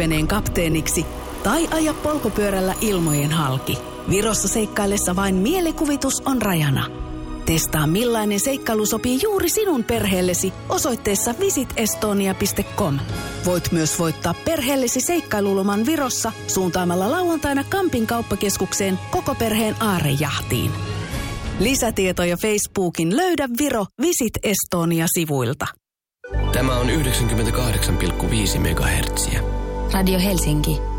veneen kapteeniksi tai aja polkupyörällä ilmojen halki. Virossa seikkaillessa vain mielikuvitus on rajana. Testaa millainen seikkailu sopii juuri sinun perheellesi osoitteessa visitestonia.com. Voit myös voittaa perheellesi seikkailuloman Virossa suuntaamalla lauantaina Kampin kauppakeskukseen koko perheen aarejahtiin. Lisätietoja Facebookin Löydä Viro Visit Estonia-sivuilta. Tämä on 98,5 MHz. Radio Helsinki.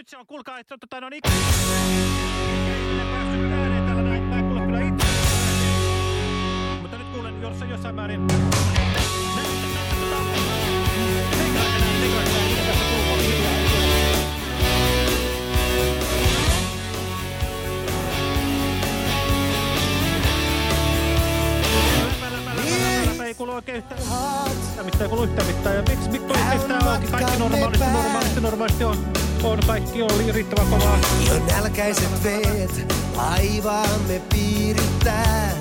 Nyt se on, kuulkaa, että tota, no niin. Itse. Mutta nyt kuulen jossain, jossain määrin. Ei kuulu oikein yhtään. Mitä mitään, ei kuulu yhtään mitään. Ja miksi, miksi, miksi tää onkin kaikki normaalisti, normaalisti, normaalisti on, on kaikki on riittävän kovaa. Jo nälkäiset veet laivaamme piirittää.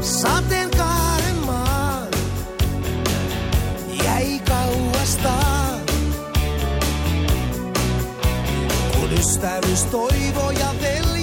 Sateenkaaren maan jäi kauasta. Kun ystävyys, toivo ja veljeys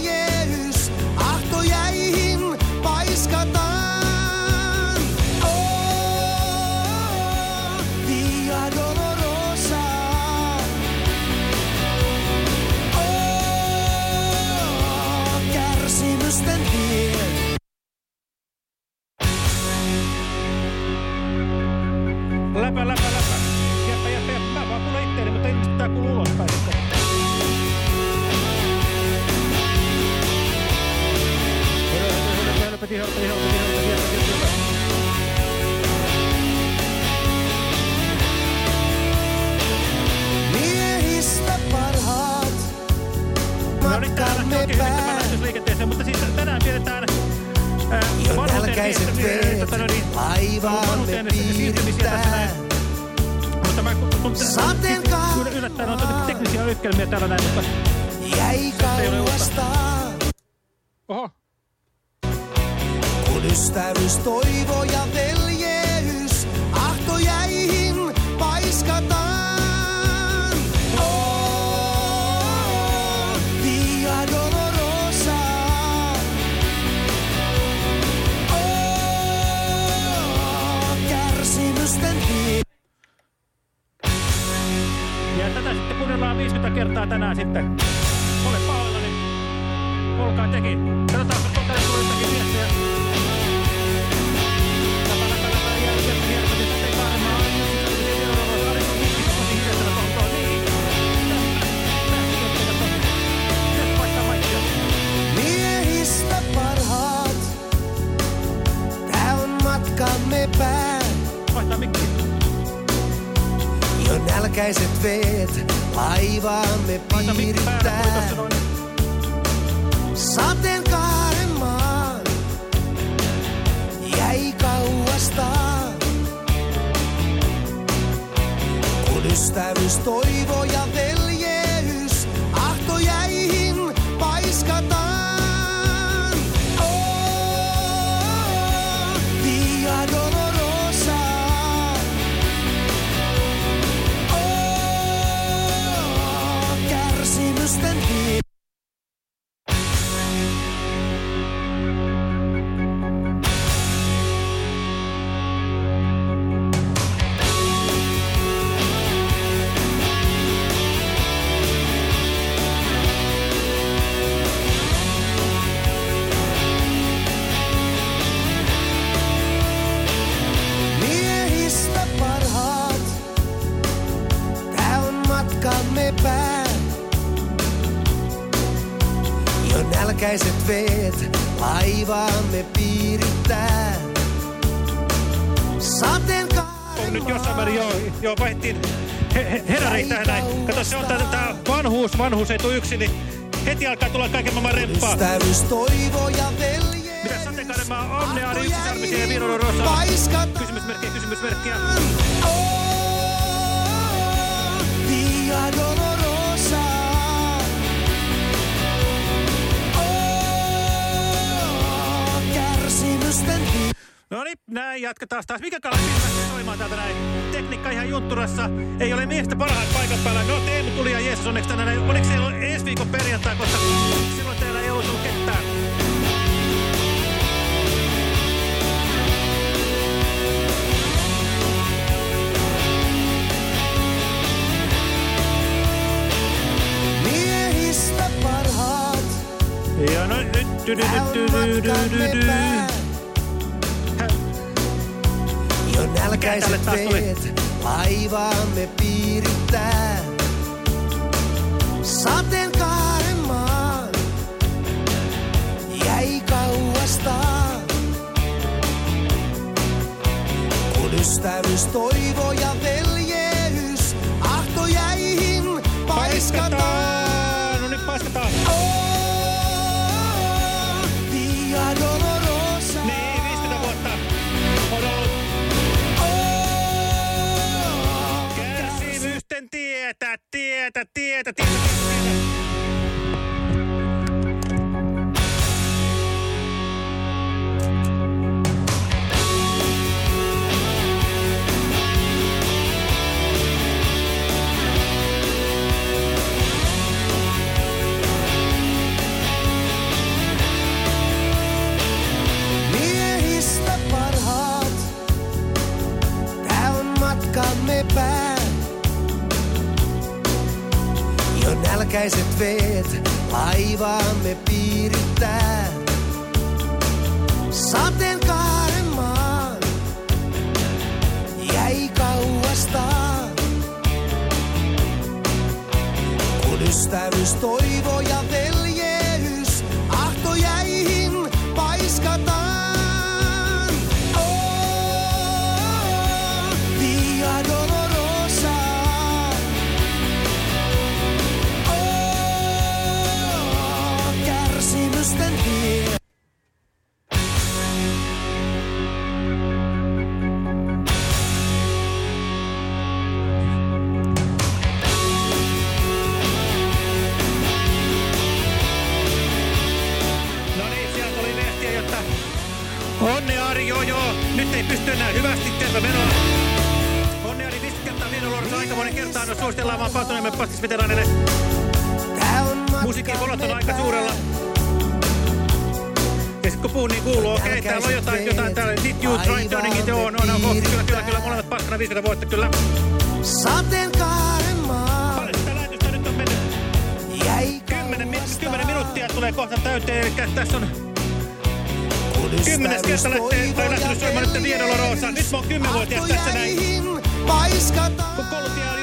no niin, laivaamme täällä näin, mutta Jäi oho. kun ystävyys, toivo ja veljeys kuunnellaan 50 kertaa tänään sitten. Ole pahoillani. Olkaa tekin. Katsotaan, kun Jo nälkäiset veet laivaamme piirittää. Sateenkaaren maan jäi kauasta. Kun ystävyys, toivo ja veljeys laivaamme piirittää. Sateenkaaren On nyt jossain määrin jo, jo vaihdettiin he, tähän näin. Kato, se on tää, tää vanhuus, vanhuus ei tule yksin, niin heti alkaa tulla kaiken maailman remppaa. Ystävyys, toivo ja veljeys. Mitä sateenkaaren maa onnea, oli yksi sarmisia ja viinon rosa. Kysymysmerkkiä, kysymysmerkkiä. Oh, Via Dolorosa. No niin, näin jatketaan taas. Mikä kala soimaan täältä näin? Tekniikka ihan juntturassa. Ei ole miestä parhaat paikan päällä. No Teemu tuli ja Jeesus onneksi tänään. näin. Onneksi ei ole ensi viikon perjantai, koska silloin teillä ei ollut ketään. Miehistä parhaat, Ja no nyt... nälkäiset veet laivaamme piirittää. Sateenkaaren maan jäi kauastaan. Kun ystävyys, toivo ja veljeys ahto jäihin paiskataan. Paiskataan! Tietä, tietä, tietä. Miehistä parhaat, tää. Nälkäiset veet laivaamme piirittää. Sateenkaaren maan jäi kauastaan. Kun ystävyys, toivo ja veljeys kertaa, no suositellaan vaan. Tää on Musiikin volot on aika suurella. Ja sit kun puhun, niin kuuluu, okei, okay, täällä on jotain, jotain täällä, did you try turning it on, on, on, on, kyllä, kyllä, kyllä, molemmat paskana 50 vuotta, kyllä. Sateenkaaren maa Paljon sitä lähetystä nyt on mennyt? jäi 10, mi- kauastaan. 10 minuuttia tulee kohta täyteen, eli tässä on kymmenes kerta lähtee, tai lähtenyt soimaan nyt veljeys Roosa. Nyt mä oon 10-vuotias ahto tässä näin. Kun koulutie on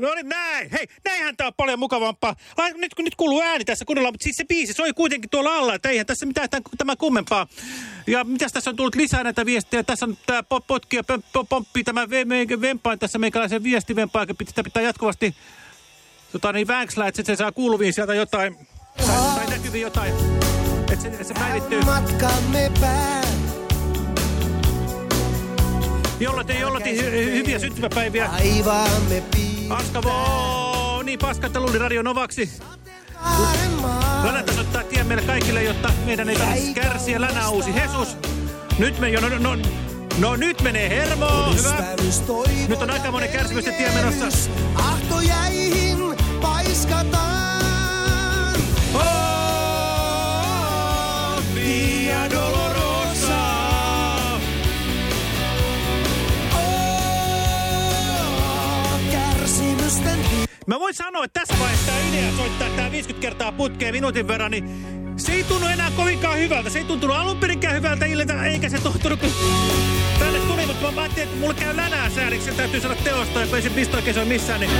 No niin näin. Hei, näinhän tää on paljon mukavampaa. Nyt nyt kuuluu ääni tässä kunnolla, mutta siis se biisi soi kuitenkin tuolla alla, että eihän tässä mitään tämän, tämän kummempaa. Ja mitäs tässä on tullut lisää näitä viestejä? Tässä on po- potki ja pomppii tämä vempain tässä meikäläisen viestivempaa, joka pitää, pitää jatkuvasti tota, niin vänkslää, että se saa kuuluviin sieltä jotain, tai, tai näkyviin jotain, että se, se päivittyy. Matkamme pää. Jollati, jollati hy- hy- hyviä syntymäpäiviä. Aivaamme piirtää. Niin paska, että luuli Radio Novaksi. Länä tasoittaa tien meille kaikille, jotta meidän ei tarvitsisi kärsiä. Länä uusi Hesus. Nyt me jo, no, no, no nyt menee hermoa. Hyvä. Nyt on aika monen kärsimysten tie menossa. Ahtojäihin paiskataan. Mä voin sanoa, että tässä vaiheessa tämä idea soittaa tää 50 kertaa putkeen minuutin verran, niin se ei tunnu enää kovinkaan hyvältä. Se ei tuntunut alun perinkään hyvältä ilta, eikä se tuntunut, tänne tuli, mutta mä ajattelin, että mulla käy länää sääliksi, se täytyy saada teosta, ja ei se pisto oikein soi missään, niin...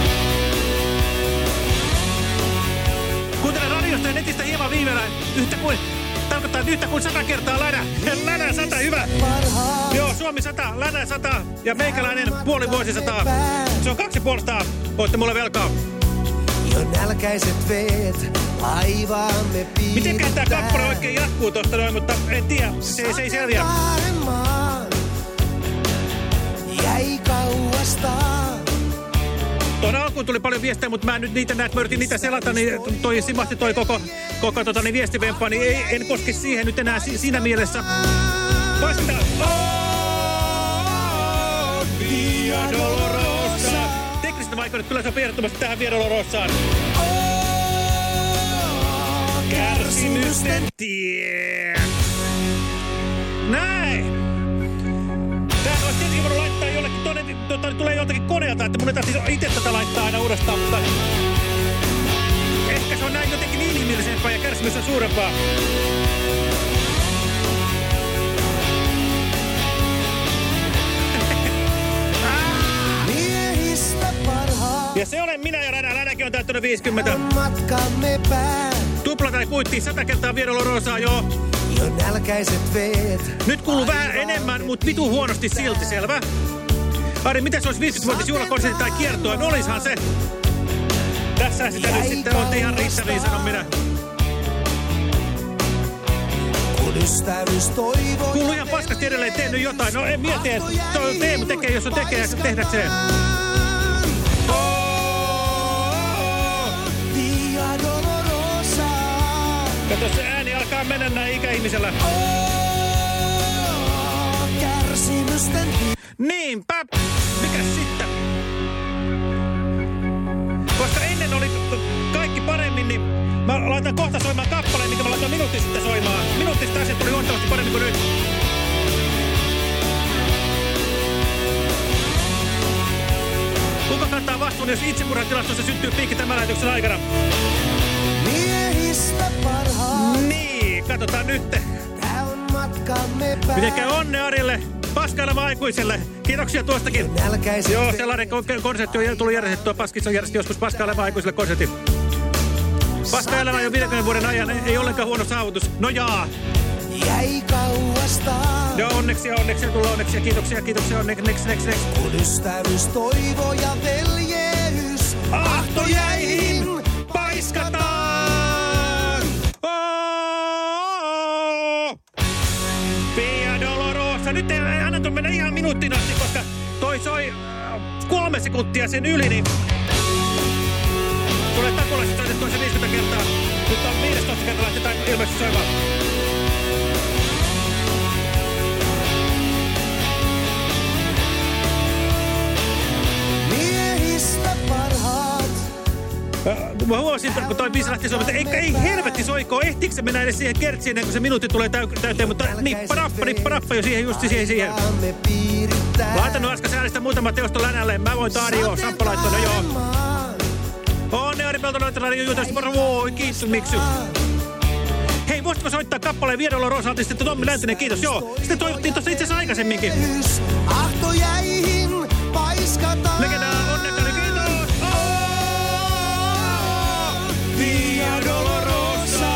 Kuuntelen radiosta ja netistä hieman viiveellä, yhtä kuin, tarkoittaa yhtä kuin sata kertaa länä. Länä sata, hyvä. Joo, Suomi 100, Länä 100 ja meikäläinen puoli vuosisataa. Se on kaksi puolestaan. Voitte mulle velkaa. Jo nälkäiset veet laivaamme piirtää. Mitenkään tää kappale oikein jatkuu tosta noin, mutta en tiedä. Se, ei- se ei selviä. Jäi kauasta. Tuon alkuun tuli paljon viestejä, mutta mä en nyt niitä näe. Mä yritin niitä selata, niin toi simahti toi koko, koko tota, niin viestivemppa, niin ei, en koske siihen nyt enää si siinä mielessä. Paistetaan. Oh, Via Dolorosa. Kyllä sopii ehdottomasti tähän Via Dolorosaan. Oh, Kärsimysten tie. Näin. Tähän olisi tietenkin voinut tota, tulee joltakin koneelta, että mun ei tarvitsisi itse tätä laittaa aina uudestaan, mutta ehkä se on näin jotenkin inhimillisempää ja kärsimys on suurempaa. Ja se olen minä ja Ränä. Ränäkin on täyttänyt 50. on matkamme pää. Tupla tai kuitti 100 kertaa Viedolo Rosaa, joo. Jo nälkäiset veet Nyt kuuluu vähän enemmän, mutta vitu huonosti silti, selvä. Ari, mitä se olisi 50-vuotis juhlakonsertti tai kiertoa? No olishan se. Tässä sitä nyt sitten on ihan riittäviä, sanon minä. Kuuluu ihan paskasti edelleen, tee nyt jotain. No en mieti, että Teemu tekee, jos on tekee, tehdäkseen. Via Dolorosa. Kato, se ääni alkaa mennä näin ikäihmisellä. Oh, Niinpä. Mä laitan kohta soimaan kappaleen, mikä mä laitoin minuutti sitten soimaan. Minuutti sitten asiat tuli huomattavasti paremmin kuin nyt. Kuka kantaa vastuun, jos itsemurhatilastossa syttyy piikki tämän lähetyksen aikana? miehistä parhaat. Niin, katsotaan nyt. Tää on matkamme pää. Miten käy onne Arille? Paskaileva aikuiselle. Kiitoksia tuostakin. Nälkäiset Joo, sellainen kon- konsertti on tullut järjestettyä. Paskissa järjesti joskus paskaileva aikuiselle konsertti. Paskaileva jo 50 vuoden ajan ei, ollenkaan huono saavutus. No jaa. jäi kauasta. Joo, onneksi ja onneksi ja tulla onneksi ja kiitoksia, kiitoksia, onneksi, next, next, next. Kun ystävyys toivo ja veljeys Ahtojäihin paiskataan! Via Dolorosa. Nyt ei anna tuon mennä ihan minuuttiin asti, koska toi soi äh, kolme sekuntia sen yli, niin... Tulee takulaiset soitettua se 50 kertaa. Nyt on 15 kertaa lähtetään ilmeisesti soimaan. miehistä parhaat. Äh, Mä huomasin, kun toi biisi lähti soimaan, että ei, ei helvetti soikoo, ehtiikö se mennä edes siihen kertsiin ennen kuin se minuutti tulee täy täyteen, mutta nippa nappa, nippa nappa jo siihen, just siihen, siihen. Me piirittää. Laitanut äsken säälistä muutama teosto länälle, mä voin tarjoa, Samppa laittoi, no joo. Onne Ari Peltonen radio juutasti, moro, voi, kiitos, miksi? Hei, voisitko soittaa kappaleen Viedolla Rosaltista, että Tommi Läntinen, kiitos, joo. Sitten toivottiin tuossa itse asiassa aikaisemminkin. Yhdys ahtojäihin paiskataan. Legendaan onnekkainen, kiitos! Via Dolorosa!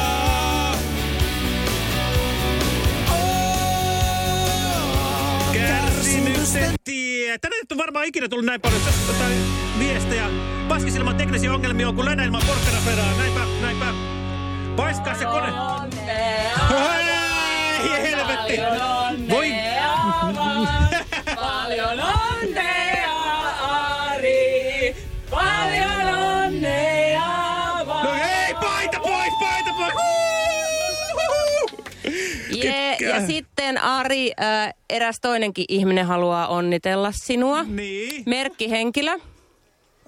Kärsimyksen tie. Tänne nyt on varmaan ikinä tullut näin paljon tai viestejä. Paskisilman teknisiä ongelmia on, kun länä ilman porkkana perään. Näinpä, näinpä. Paiskaa se kone. Ei, helvetti. Voi. Paljon onnea, Ari! Paljon onnea! Ja sitten Ari, äh, eräs toinenkin ihminen haluaa onnitella sinua. Niin. Merkkihenkilö.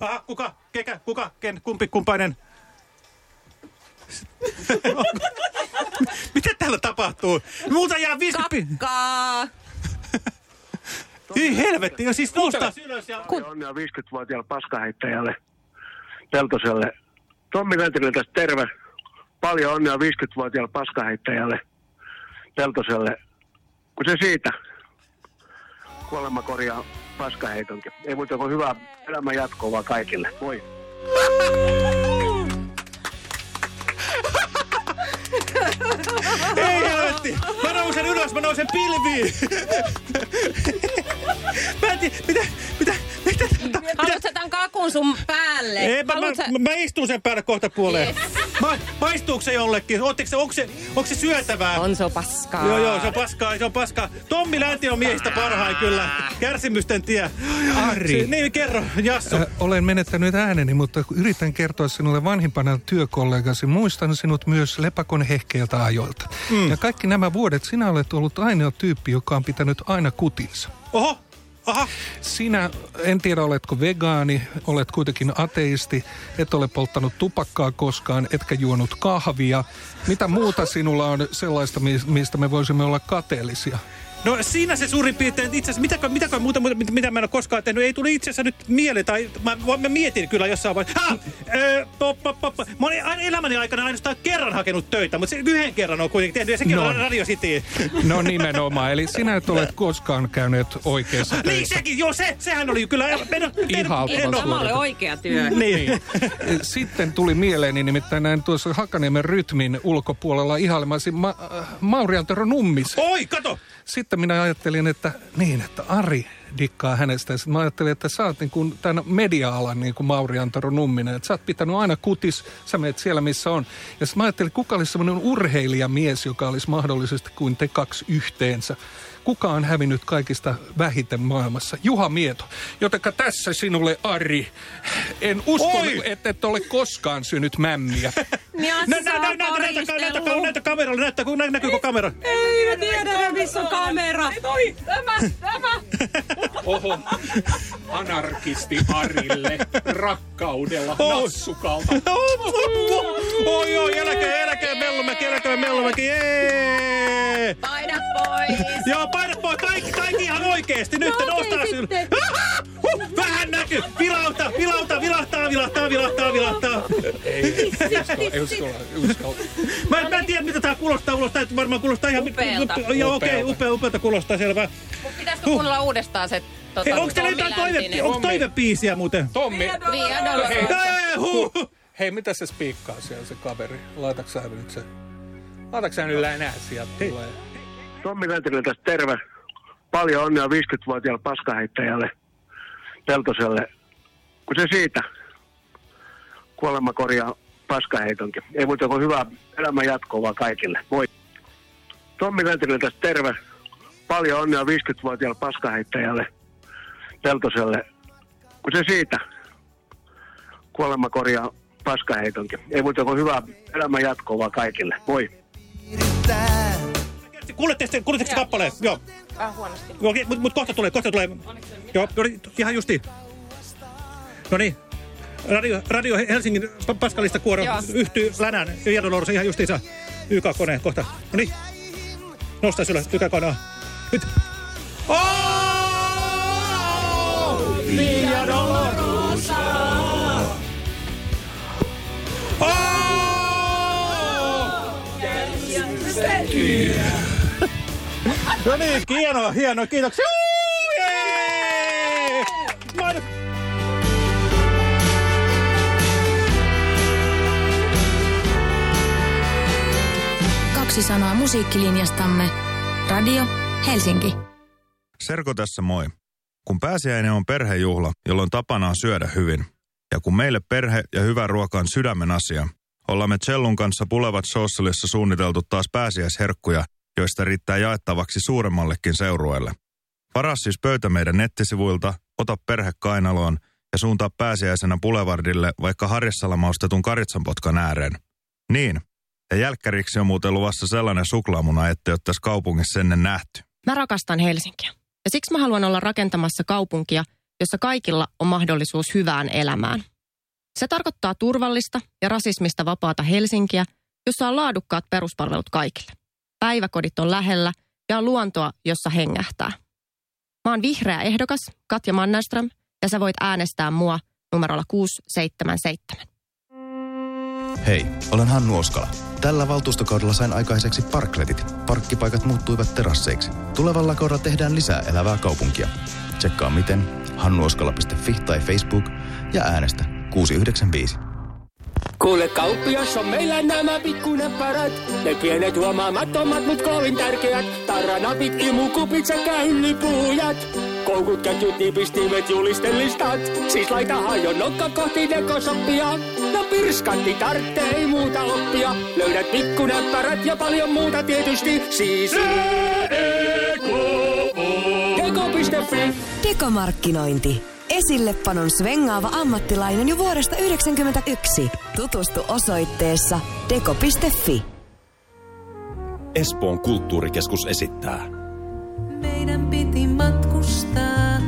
Aha, kuka? Kekä? Kuka? Ken? Kumpi? Kumpainen? Mitä täällä tapahtuu? Multa jää 50... Kakkaa. Hyi helvetti, ja siis ja... Paljon onnea 50-vuotiaalle paskaheittäjälle Peltoselle. Tommi Läntinen tästä terve. Paljon onnea 50-vuotiaalle paskaheittäjälle Peltoselle. Kun se siitä. Kuolema korjaa paskaheitonkin. Ei muuta kuin hyvää elämän jatkoa vaan kaikille. Moi. Ei helvetti! Mä nousen ylös, mä nousen pilviin! mä en tiedä, mitä, mitä, mitä, mitä, Haluatko tämän kakun sun päälle? Ei, mä, mä, mä, mä istun sen päälle kohta puoleen. Ma, maistuuko se jollekin? Ootteko se, onko, se, onko se syötävää? On se on paskaa. Joo, joo, se on paskaa, se on paskaa. Tommi Länti on miehistä parhain kyllä. Kärsimysten tie. Ari. Se, niin, kerro, Jassu. Ö, olen menettänyt ääneni, mutta yritän kertoa sinulle vanhimpana työkollegasi. Muistan sinut myös lepakon hehkeiltä ajoilta. Mm. Ja kaikki nämä vuodet sinä olet ollut ainoa tyyppi, joka on pitänyt aina kutinsa. Oho, aha. Sinä, en tiedä oletko vegaani, olet kuitenkin ateisti, et ole polttanut tupakkaa koskaan, etkä juonut kahvia. Mitä muuta sinulla on sellaista, mi- mistä me voisimme olla kateellisia? No siinä se suurin piirtein, itse asiassa mitäkö, mitäkö muuta, mitä, mitä mä en ole koskaan tehnyt, ei tuli itse asiassa nyt mieleen, tai mä, mä mietin kyllä jossain vaiheessa. Ha! Öö, pop, pop, pop. Mä olin aina elämäni aikana ainoastaan kerran hakenut töitä, mutta se yhden kerran on kuitenkin tehnyt, ja sekin No. on Radio City. No nimenomaan, eli sinä et ole koskaan käynyt oikeassa Niin töissä. sekin, joo, se, sehän oli kyllä. En, Tämä oli oikea työ. Niin. Sitten tuli mieleeni nimittäin näin tuossa Hakaniemen rytmin ulkopuolella ihailemasi Ma- Mauri Antero Nummis. Oi, kato! Sitten minä ajattelin, että niin, että Ari dikkaa hänestä. Sitten mä ajattelin, että sä oot niin kuin tämän media-alan niin kuin Mauri Antero Numminen. Että sä oot pitänyt aina kutis, sä meet siellä missä on. Ja sitten mä ajattelin, kuka olisi semmoinen urheilijamies, joka olisi mahdollisesti kuin te kaksi yhteensä. Kuka on hävinnyt kaikista vähiten maailmassa? Juha Mieto. Jotenka tässä sinulle, Ari. En usko, Oi! että et ole koskaan synyt mämmiä. Näytä, kameralle, näyttää, näkyykö kamera? Ei mä tiedä, missä on kamera. Toi, tämä, tämä. Oho, anarkisti Arille rakkaudella Oh. nassukalta. Oi, oi, eläkää, eläkää, Mellumäki, eläkää, Mellumäki, jee! Paidat pois. Joo, paina pois, kaikki, kaikki ihan oikeesti, nyt okei, nostaa sitten. Vähän näkyy, vilauta, vilauta, vilahtaa, vilahtaa, vilahtaa, vilahtaa. Ei uskalla, uskalla. Mä, mä en tiedä, mitä tää kuulostaa ulos, tää varmaan kuulostaa ihan... Upealta. Joo, okei, okay, upea, upealta kuulostaa, selvä. Pitäisikö kuunnella uudestaan se tota, Hei, onks teillä Tommi jotain toive, Läntinen? onks toivepiisiä muuten? Tommi, Via Dolorosa. Ei, huh. hei, mitä se spiikkaa siellä se kaveri? Laitaks sä nyt se? Laitaks sä nyt länää sieltä tulee? Tommi Läntinen tästä terve. Paljon onnea 50-vuotiaalle paskaheittäjälle Peltoselle. Kun se siitä. Kuolema korjaa paskaheitonkin. Ei muuta kuin hyvää elämän jatkoa vaan kaikille. Moi. Tommi Läntinen tästä terve. Paljon onnea 50-vuotiaalle paskaheittäjälle Peltoselle. Kun se siitä. Kuolema korjaa paskaheitonkin. Ei muuta kuin hyvää elämän jatkoa vaan kaikille. Moi. Kuuletteko te, kuuletteko te kappaleen? Joo. Vähän huonosti. Okei, mut, mut kohta tulee, kohta tulee. Joo, no niin, ihan justiin. No niin. Radio, Radio Helsingin pa- Paskalista kuoro Joo. yhtyy Länään Viadolorossa ihan justiinsa YK-koneen kohta. No niin. Nosta ylös YK-koneen. Nyt. Oh! Via Dolorosa! Oh! No niin, hienoa, hienoa, kiitoksia. Kaksi sanaa musiikkilinjastamme. Radio Helsinki. Serko tässä moi. Kun pääsiäinen on perhejuhla, jolloin tapana on syödä hyvin, ja kun meille perhe ja hyvä ruoka on sydämen asia, ollaan me Cellun kanssa Pulevat Socialissa suunniteltu taas pääsiäisherkkuja, joista riittää jaettavaksi suuremmallekin seurueelle. Varaa siis pöytä meidän nettisivuilta, ota perhe kainaloon ja suuntaa pääsiäisenä Boulevardille vaikka Harjassalla karitsanpotkan ääreen. Niin, Ja jälkkäriksi on muuten luvassa sellainen suklaamuna, että ei ole tässä kaupungissa ennen nähty. Mä rakastan Helsinkiä. Ja siksi mä haluan olla rakentamassa kaupunkia, jossa kaikilla on mahdollisuus hyvään elämään. Se tarkoittaa turvallista ja rasismista vapaata Helsinkiä, jossa on laadukkaat peruspalvelut kaikille. Päiväkodit on lähellä ja on luontoa, jossa hengähtää. Mä oon vihreä ehdokas, Katja Mannerström, ja sä voit äänestää mua numerolla 677. Hei, olen Hannu Oskala. Tällä valtuustokaudella sain aikaiseksi parkletit. Parkkipaikat muuttuivat terasseiksi. Tulevalla kaudella tehdään lisää elävää kaupunkia. Tsekkaa miten hannuoskala.fi tai Facebook ja äänestä 695. Kuule kauppias on meillä nämä pikkunäppärät. Ne pienet huomaamattomat, mut kovin tärkeät. Taranapit, imukupit sekä hyllypuujat. Koukut, ketjut, nipistimet, julistelistat. Siis laita hajon nokka kohti dekosoppia. No pirskatti tarvitsee, ei muuta oppia. Löydät pikkunäppärät ja paljon muuta tietysti. Siis deko.fi. Dekomarkkinointi. Esillepanon svengaava ammattilainen jo vuodesta 1991. Tutustu osoitteessa deko.fi. Espoon kulttuurikeskus esittää. Meidän piti matkustaa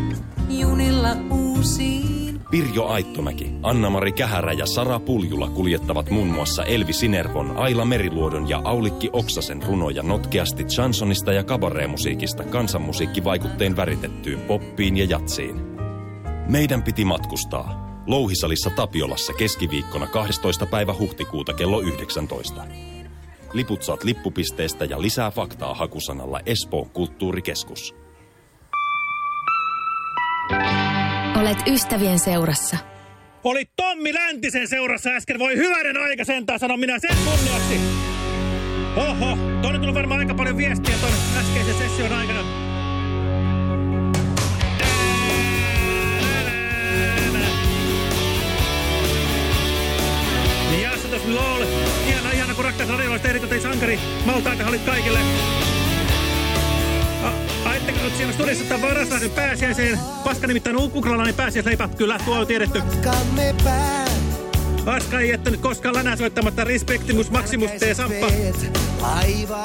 junilla uusiin. Pirjo Aittomäki, Anna-Mari Kähärä ja Sara Puljula kuljettavat muun muassa Elvi Sinervon, Aila Meriluodon ja Aulikki Oksasen runoja notkeasti chansonista ja kabareemusiikista kansanmusiikkivaikutteen väritettyyn poppiin ja jatsiin. Meidän piti matkustaa. Louhisalissa Tapiolassa keskiviikkona 12. päivä huhtikuuta kello 19. Liput saat lippupisteestä ja lisää faktaa hakusanalla Espoon kulttuurikeskus. Olet ystävien seurassa. Oli Tommi Läntisen seurassa äsken. Voi hyvänen aika sentään sanoa minä sen kunniaksi. Oho, tuonne tuli varmaan aika paljon viestiä tuon äskeisen session aikana. Lol. Ihana, ihana kun rakkaat radiolaista eritoten sankari. Maltaita halit kaikille. Aitteko nyt siellä studiossa tämän varaslähdön pääsiäiseen? Paska nimittäin ukrainalainen pääsiäisleipä. Kyllä, tuo on tiedetty. Paska ei jättänyt koskaan länää soittamatta Respectimus Maximus T. Samppa.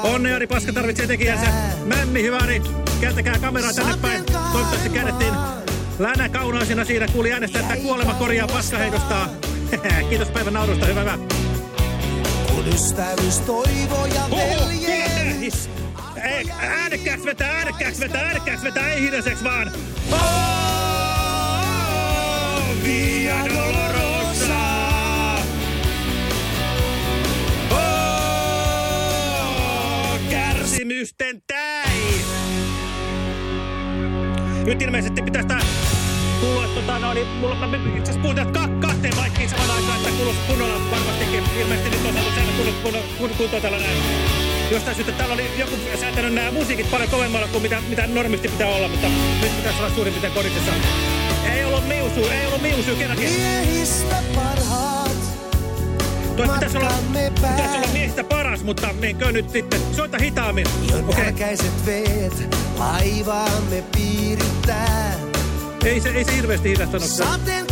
Onnea, Ari Paska tarvitsee tekijänsä. Mämmi, hyvä Ari. Kääntäkää kameraa tänne päin. Toivottavasti käännettiin länä kaunaisena siinä. Kuuli äänestä, että kuolema korjaa paskaheitosta. Kiitos päivän naurusta, hyvä hyvä. Kun ystävyys, toivo ja veljen. Ei, äänekkääksi vetää, äänekkääksi vetää, äänekkääksi vetää, ei hiljaiseksi vaan. Oh, Via Dolorosa. Oh, kärsimysten täi. Nyt ilmeisesti pitäisi tää kuulua, tota, no, niin, mulla, mä itse asiassa puhutaan ka kahteen vaikkiin saman aikaan, että kuuluu kunnolla varmastikin. Ilmeisesti nyt on saatu sen kunnolla kun, kun, kuntoon tällä näin. Jostain syystä täällä oli joku säätänyt nämä musiikit paljon kovemmalla kuin mitä, mitä normisti pitää olla, mutta nyt pitäisi olla suurin piirtein kodissa. Ei ollut miusu, ei ollut miusu kerrankin. Miehistä parhaat. Toi pitäisi olla, pitäisi olla miehistä paras, mutta menkö nyt sitten? Soita hitaammin. Jo okay. veet laivaamme piirittää. Ei se, ei se hirveästi hidastanut. Maa.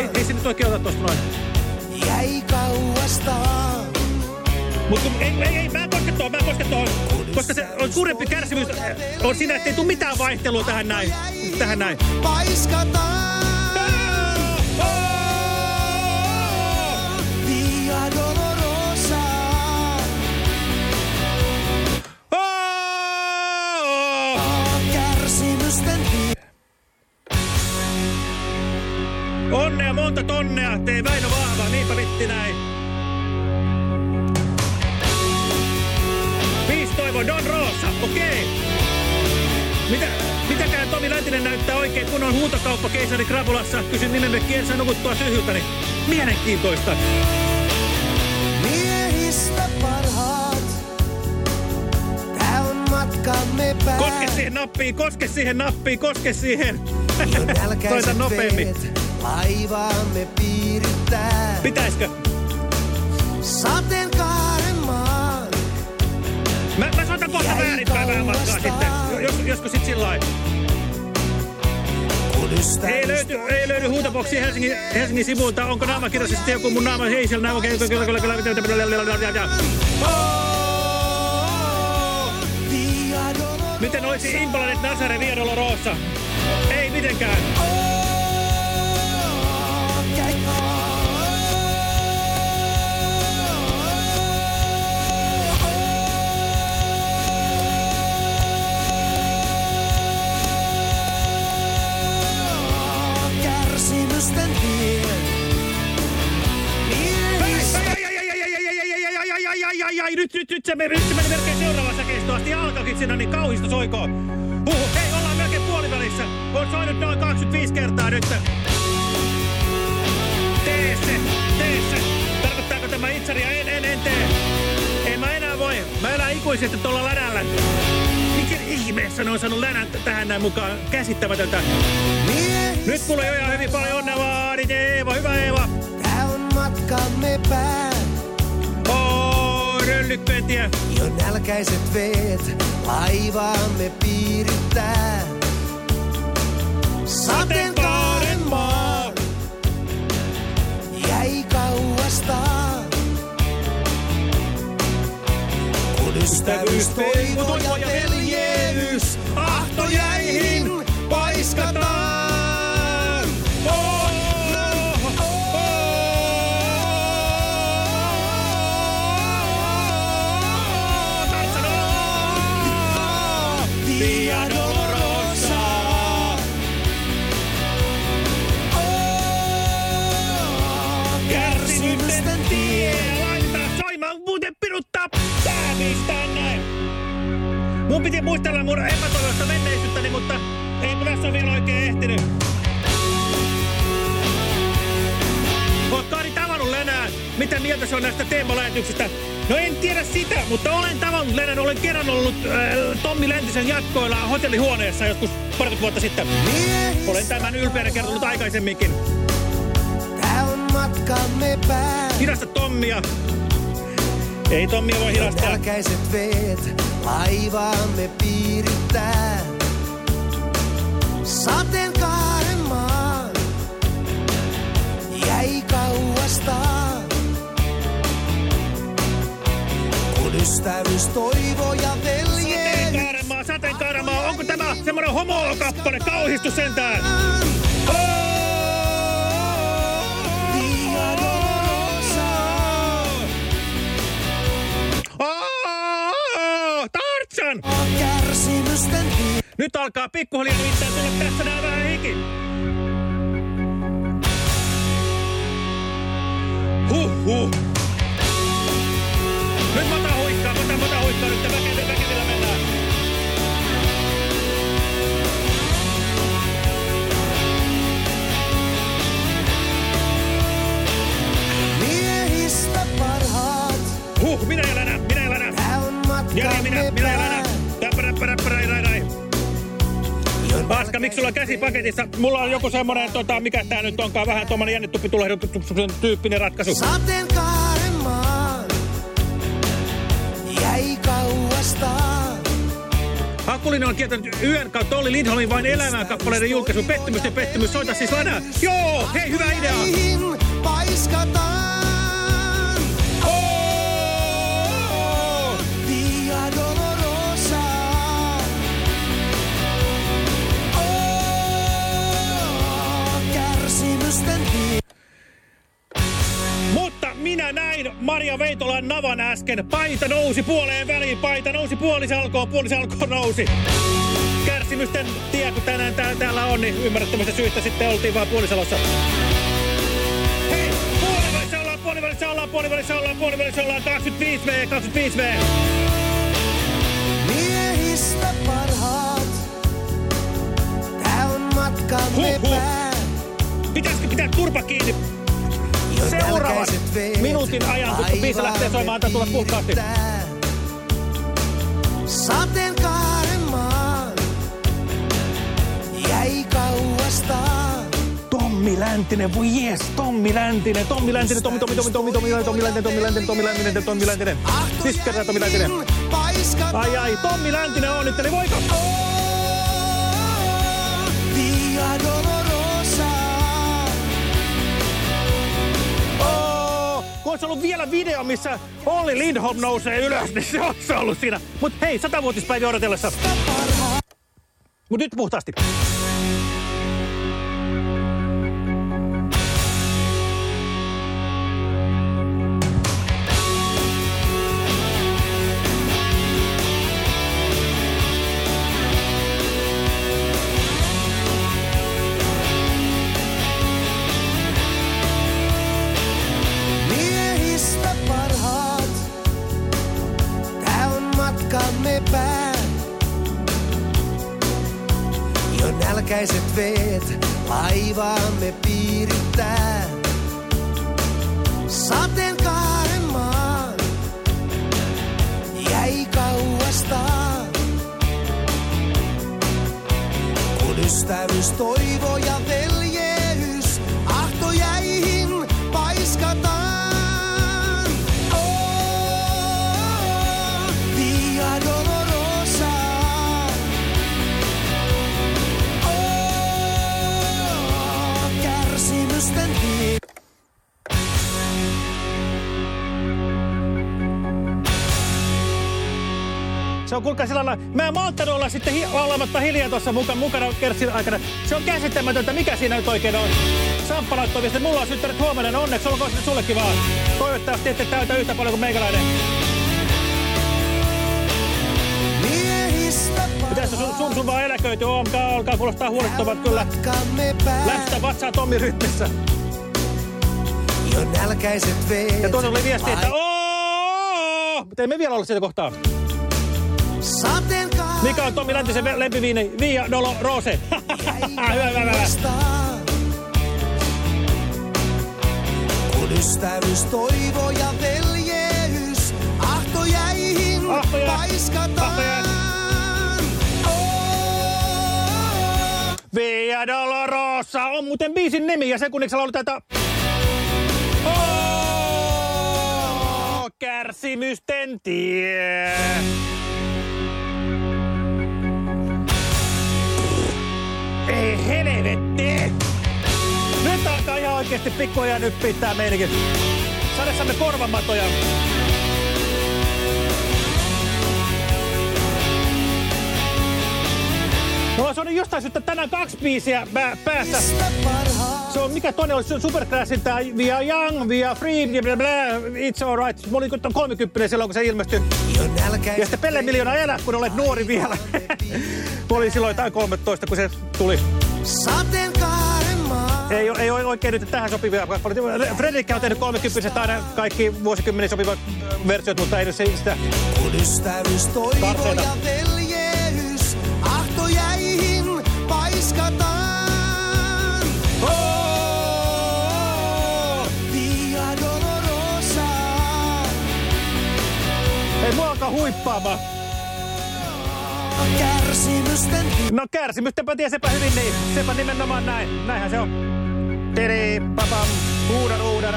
Ei, ei se nyt oikein ota tosta noin. Jäi kauastaan. Mutta ei, ei, ei, mä en koske tuohon, mä en koske tuohon. Koska se on suurempi kärsimys on siinä, ettei tule mitään vaihtelua tähän näin. Tähän näin. Paiskataan. Monta tonnea, tee Väinö Vahva, niinpä vitti näin. Viisi toivo, Don Rosa, okei. Mitä, mitäkään Tomi Läntinen näyttää oikein, kun on huutokauppa keisari Krapulassa. Kysyn nimemme kielsä nukuttua tyhjyltäni. Mielenkiintoista. Miehistä parhaat. Tää on matkamme pää. Koske siihen nappiin, koske siihen nappiin, koske siihen. Jo Soita nopeammin. veet laivaamme piirittää. Pitäisikö? Sateenkaaren maan. Mä, mä soitan kohta väärinpäin vähän matkaa sitten. Jos, josko sit sillä Ei löyty, ei löydy huutoboksia Helsingin, Helsingin sivuilta. Onko naamakirjassa sitten joku mun naama? Ei siellä näy. Okei, kyllä, kyllä, kyllä, kyllä. Miten olisi Impalanet Via Dolorosa? Ei mitenkään. Kärsimysten Ai, ai, ai, ai, nyt, nyt, nyt se meni, nyt se meni melkein seuraavassa kestoa asti. Siinä, niin kauhista soikoo. Huhu, hei, ollaan melkein puolivälissä. On soinut noin 25 kertaa nyt. Tee se, tee se. Tarkoittaako tämä itsaria? En, en, en tee. Ei mä enää voi. Mä elän ikuisesti tuolla länällä. Mikä ihmeessä ne on saanut länän tähän näin mukaan? Käsittämätöntä. Nyt mulla jo ihan hyvin paljon onnea vaan. Eeva, hyvä Eeva. Tää on matkamme pää. Oh, röllykkentiä. Jo nälkäiset veet laivaamme piirittää. Sateenkaaren maa jäi kauasta. Kun ystävyys, toivo ja veljeys ahtojäihin paiskataan. Teemalähetyksistä? No en tiedä sitä, mutta olen tavannut Lenän. Olen kerran ollut äh, Tommi Läntisen jatkoilla hotellihuoneessa joskus parikymmentä vuotta sitten. Olen tämän ylpeänä kertonut aikaisemminkin. Tää on matkamme pää. Hidasta Tommia. Ei Tommia voi hidastaa. Nälkäiset veet laivaamme piirittää. Ystävyys, toivo ja veljeys Sateenkaaremaa, sateenkaaremaa. Onko tämä semmoinen homo-kappale? Kauhistus sentään. Oh, tie. Nyt alkaa pikkuhiljaa nimittäin tulla tässä nää vähän hiki. Huh, huh. Nyt mennään. Miehistä parhaat. Huh, minä minä Jari, minä, minä ja pää. Länä. Täppärä, pärä, pärä, rai, rai. Paska, miksi sulla on käsi paketissa? Mulla on joku semmonen, tota, mikä tää nyt onkaan, vähän tuommoinen jännittupitulehduksen tyyppinen ratkaisu. Sateenkaaren Hakulinen on kieltänyt yön kautta Olli Lindholmin vain elämään kappaleiden julkaisu. Pettymys ja pettymys. Soita siis Länää. Joo, hei, hyvä idea. Minä näin Maria Veitolan navan äsken. Paita nousi puoleen väliin. Paita nousi puolisalkoon. Puolisalkoon nousi. Kärsimysten tie, kun tänään tää, täällä on, niin ymmärrettävistä syistä sitten oltiin vaan puolisalossa. Hei, puolivälissä ollaan, puolivälissä ollaan, puolivälissä ollaan, puolivälissä ollaan. 25V, 25V. Miehistä parhaat. Tää on matkamme Huhhuh. pää. Pitäisikö pitää turpa kiinni? Seuraavan minuutin ajan, kun biisi lähtee soimaan, antaa tulla puhtaasti. Sateenkaaren maan jäi kauasta. Tommi Läntinen, voi jes, Tommi Läntinen, Tommi Läntinen, Tommi, Tommi, Tommi, Tommi, Tommi, Tommi Läntinen, Tommi Läntinen, Tommi Läntinen, Tommi Läntinen. Siis kerran Tommi Läntinen. Ai ai, Tommi Läntinen onnitteli, voiko? Via Dolorosa. Olisi ollut vielä video, missä Olli Lindholm nousee ylös, niin se olisi ollut siinä. Mutta hei, satavuotispäivä odotellessa. Mutta nyt puhtaasti. Lailla, mä en malttanut olla sitten hi olematta hiljaa tuossa muka, mukana kertsin aikana. Se on käsittämätöntä, mikä siinä nyt oikein on. Samppa laittoi viesti, mulla on synttärit huomenna, niin onneksi olkoon sitten sullekin vaan. Toivottavasti ette täytä yhtä paljon kuin meikäläinen. Pitäisi sun, sun, sun vaan eläköity, olkaa, olkaa kuulostaa huolestuttavat kyllä. Lähtä vatsaa Tommi rytmissä. Jo nälkäiset veet Ja tuonne oli viesti, että ooo! Mutta ei me vielä olla siitä kohtaa. Mikä on Tommi Läntisen lempiviini? Via Dolo Rose. hyvä, hyvä, hyvä. Kun ystävyys, toivo ja veljeys ahtojäihin Ahtoja- paiskataan. Oh, Via Dolorosa on muuten biisin nimi ja sekunniksi lauletaan, että... Oh, kärsimysten tie. Ei helvetti! Nyt alkaa ihan oikeesti pikkuja nyt pitää meidänkin. Sadessamme korvamatoja. Mulla on jostain syystä tänään kaksi biisiä pää- päässä. Se on, mikä toinen oli se on tää We are young, we are free, blah, blah, blah, it's alright. Mä olin kun 30 silloin, kun se ilmestyi. Ja sitten Pelle Miljoona elää, kun olet nuori vielä. Mä olin silloin jotain 13, kun se tuli. Ei, ei ole oikein nyt tähän sopivia. Fredrik on tehnyt 30 aina kaikki vuosikymmenen sopivat versiot, mutta ei nyt se sitä. Kun ystävyys, toivo ja veljeys Ei mua alkaa huippaamaan. Kärsimysten No kärsimystenpä tie sepä hyvin niin. Sepä nimenomaan näin. Näinhän se on. Tiri, papam, huuda, huuda.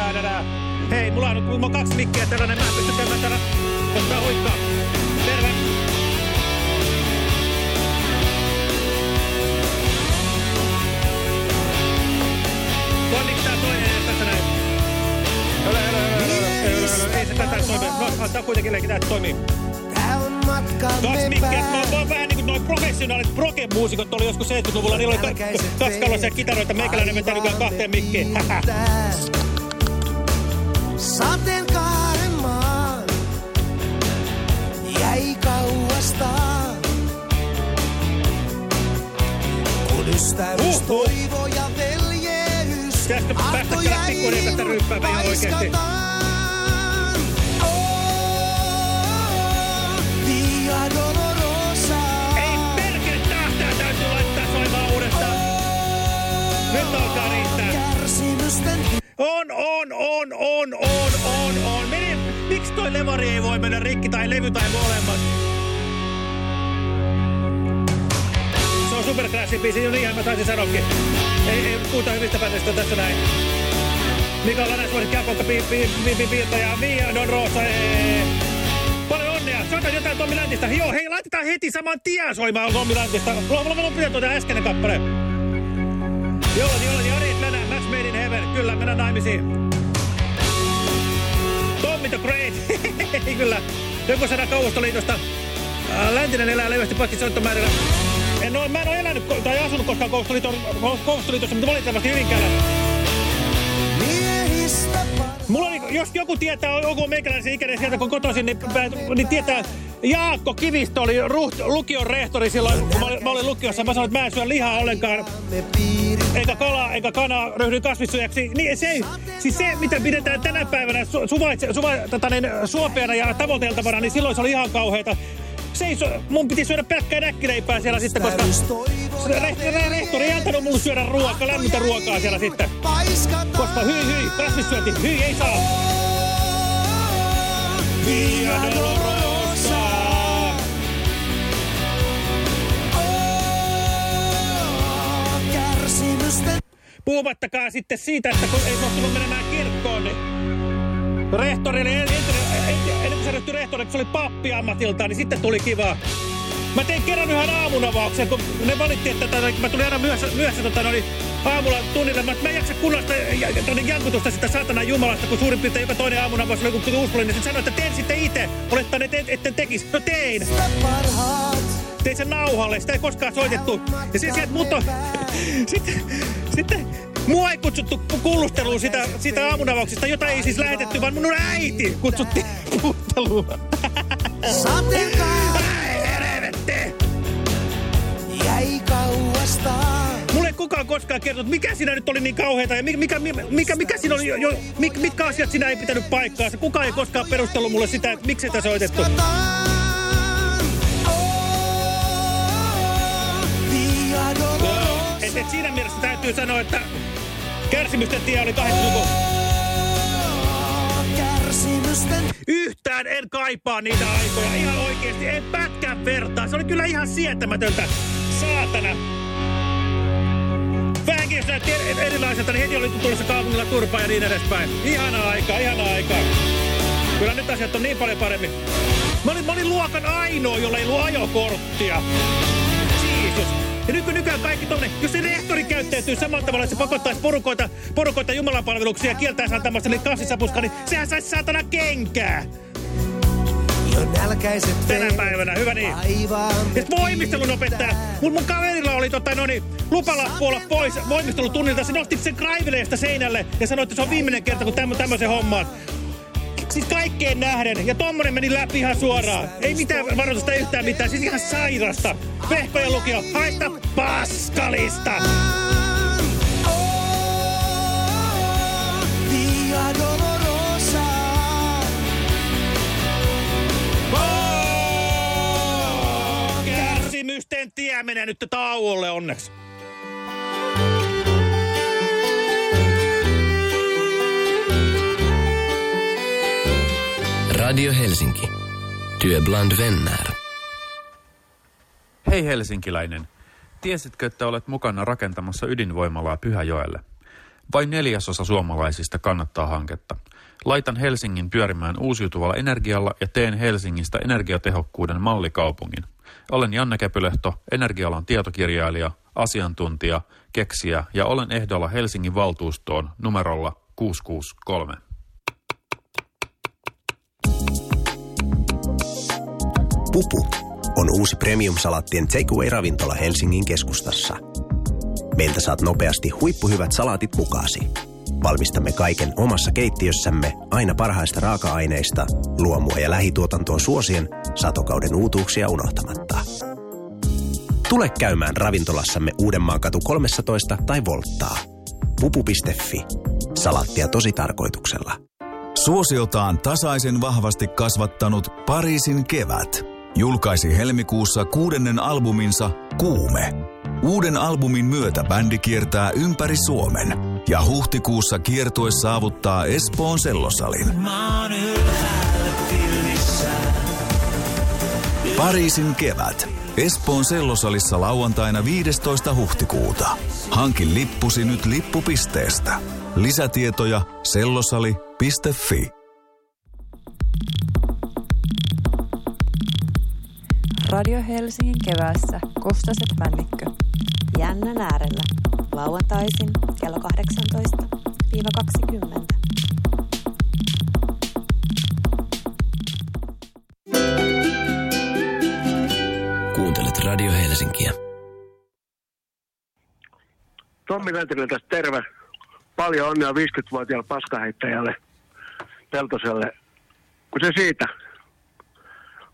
Hei, mulla on, mulla on kaksi mikkiä tällainen. Mä en pysty käymään täällä. Koska huikkaa. Kuitenkin leikki, tää toimii. Tää on matkamme mikkiä. Mä, oon vähän niin kuin noin professionaalit proge-muusikot oli joskus 70-luvulla. Niillä oli ka kaskaloisia kitaroita. Meikäläinen vetää nykyään kahteen mikkiin. Sateenkaaren maan jäi kauastaan. Kun ystävyys, toivo ja veljeys päästä tästä ryyppäämään ihan oikeesti? On, on, on, on, on, on, on. Meni, miksi toi levari ei voi mennä rikki tai levy tai molemmat? Se on superclassin biisi, jo niinhän mä taisin sanoakin. Ei, ei puhuta hyvistä bändistä tässä näin. Mika Lanesvuori, Käpokka, pi, pi, pi, pi, Piiltä ja Via Don Rosa. Paljon onnea. Soita jotain Tommi Läntistä. Joo, hei, laitetaan heti saman tien soimaan Tommi Läntistä. Mulla on tuota äskeinen kappale. Joo, joo, Kyllä, mennään naimisiin. the Great. Kyllä. Joku sana Kauvostoliitosta. Ää, Läntinen elää levästi paitsi soittomäärillä. En ole, mä en ole elänyt tai asunut koskaan Kauvostoliitossa, mutta valitettavasti Hyvinkäällä. Mulla oli, jos joku tietää, joku meikäläisen ikäinen sieltä kun kotoisin, niin, niin tietää, Jaakko Kivistö oli ruht, lukion rehtori silloin, kun mä olin, mä olin lukiossa. Mä sanoin, että mä en syö lihaa ollenkaan, eikä kalaa, eikä kanaa, ryhdyin kasvissyöjäksi. Niin se, siis se, mitä pidetään tänä päivänä su, suvaitse, suva, tota, niin, suopeana ja tavoiteltavana, niin silloin se oli ihan kauheata. Se ei, sy- mun piti syödä pelkkää näkkileipää siellä sitten, koska rehtori, rehtori ei antanut mulle syödä ruokaa, lämmintä ruokaa siellä sitten. Koska hyi hyi, kasvissyönti, hyi ei saa. Via Dolorosa. Puhumattakaan sitten siitä, että kun ei suostunut menemään kirkkoon, niin rehtorille, en- en- en- ennen kuin se ryhtyi rehtorille, kun se oli pappi ammatiltaan, niin sitten tuli kivaa. Mä tein kerran yhden aamunavauksen, kun ne valitti, että tota, mä tulin aina myöhässä, myöhässä tota, no, niin, aamulla tunnille. Mä, mä en jaksa kunnasta ja, jankutusta sitä satana jumalasta, kun suurin piirtein joka toinen aamunavaus oli joku uskollinen. Sitten sanoi, että teen sitten itse. Olettaen, että et, ette tekisi. No tein. Tein sen nauhalle. Sitä ei koskaan soitettu. Ja sen sijaan, mutta sitten, sitten mua ei kutsuttu kuulusteluun sitä, sitä aamunavauksesta, jota ei siis lähetetty, vaan mun äiti kutsuttiin. Ai helvetti! Jäi kauasta. Mulle ei kukaan koskaan kertonut, mikä siinä nyt oli niin kauheata ja mikä, mikä, mikä, mikä siinä oli, jo, jo, mik, mitkä asiat siinä ei pitänyt paikkaansa. Kukaan ei koskaan perustellut mulle sitä, että miksi sitä soitettu. Et, et siinä mielessä täytyy sanoa, että kärsimysten tie oli kahdeksan luku. Yhtään en kaipaa niitä aikoja. Ihan oikeesti, en pätkän vertaa. Se oli kyllä ihan sietämätöntä. Saatana. Vähänkin jos näytti eri- erilaiselta, niin heti oli tulossa kaupungilla turpaa ja niin edespäin. Ihana aika, ihana aika. Kyllä nyt asiat on niin paljon paremmin. Mä olin, mä olin luokan ainoa, jolla ei ollut ajokorttia. Ja nyky, nykyään kaikki tonne, jos se rehtori käyttäytyy samalla tavalla, että se pakottaisi porukoita, porukoita jumalanpalveluksia ja kieltäisi antamasta niitä kassisapuskaa, niin sehän saisi saatana kenkää. Jo nälkäiset Tänä päivänä, hyvä niin. Ja sit voimistelun opettaja. Mun, mun kaverilla oli tota, no niin, lupalappu olla pois voimistelutunnilta. Se nosti sen kraiveleesta seinälle ja sanoi, että se on viimeinen kerta, kun tämmö, tämmöisen hommaan. Siis kaikkeen nähden. Ja tommonen meni läpi ihan suoraan. Ei mitään varoitusta yhtään mitään. Siis ihan sairasta. Vehkojen lukio. Haista paskalista. Kärsimysten tie menee nyt tauolle onneksi. Radio Helsinki. Työ bland vänner. Hei helsinkiläinen. Tiesitkö, että olet mukana rakentamassa ydinvoimalaa Pyhäjoelle? Vain neljäsosa suomalaisista kannattaa hanketta. Laitan Helsingin pyörimään uusiutuvalla energialla ja teen Helsingistä energiatehokkuuden mallikaupungin. Olen Janne Käpylehto, energialan tietokirjailija, asiantuntija, keksijä ja olen ehdolla Helsingin valtuustoon numerolla 663. Pupu on uusi premium-salaattien takeaway-ravintola Helsingin keskustassa. Meiltä saat nopeasti huippuhyvät salaatit mukaasi. Valmistamme kaiken omassa keittiössämme aina parhaista raaka-aineista, luomua ja lähituotantoa suosien, satokauden uutuuksia unohtamatta. Tule käymään ravintolassamme Uudenmaan katu 13 tai Volttaa. Pupu.fi. Salattia tosi tarkoituksella. Suosiotaan tasaisen vahvasti kasvattanut Pariisin kevät. Julkaisi helmikuussa kuudennen albuminsa Kuume. Uuden albumin myötä bändi kiertää ympäri Suomen ja huhtikuussa kiertue saavuttaa Espoon sellosalin. Pariisin kevät. Espoon sellosalissa lauantaina 15. huhtikuuta. Hankin lippusi nyt lippupisteestä. Lisätietoja sellosali.fi. Radio Helsingin keväässä Kostaset Männikkö. Jännän äärellä. Lauantaisin kello 18-20. Radio Helsinkiä. Tommi Lentinen tästä terve. Paljon onnea 50-vuotiaalle paskaheittäjälle Peltoselle. Kun se siitä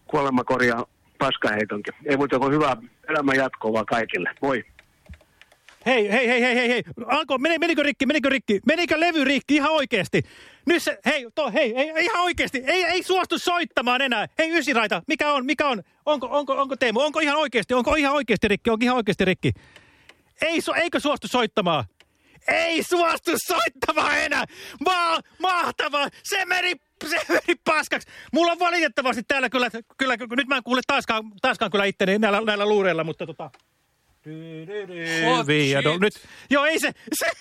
kuolema korjaa paskaheitonkin. Ei muuta kuin hyvää elämän jatkoa vaan kaikille. Moi. Hei, hei, hei, hei, hei, hei. Alko, meni, menikö rikki, menikö rikki? Menikö levy rikki ihan oikeesti? Nyt se, hei, to, hei, ei, ihan oikeesti. Ei, ei suostu soittamaan enää. Hei, ysiraita, mikä on, mikä on? Onko, onko, onko Teemu, onko ihan oikeesti, onko ihan oikeesti rikki, onko ihan oikeesti rikki? Ei, su, eikö suostu soittamaan? Ei suostu soittamaan enää! Ma, mahtavaa! Se meni, se meni paskaksi. Mulla on valitettavasti täällä kyllä, kyllä nyt mä en kuule taaskaan, taaskaan kyllä itteni näillä, näillä luureilla, mutta tota... No, shit. nyt, joo, ei se, se,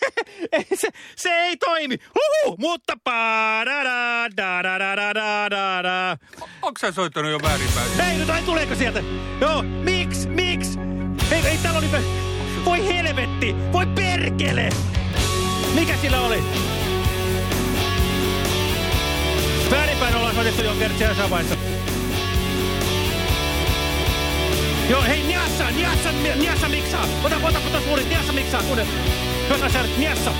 ei se, se ei toimi. Huhu, mutta pa da da da da da da da da da. Onko sä soittanut jo väärinpäin? Ei, nyt ai, tuleeko sieltä? Joo, miksi, miksi? Ei, ei täällä oli... Voi helvetti, voi perkele! Mikä sillä oli? Väärinpäin ollaan soitettu jo kertaa jossain vaiheessa. Joo, hei, Niassa, Niassa, Niassa miksaa. Ota, ota, ota suurin, Niassa miksaa, kuule. Hyvä Niassa.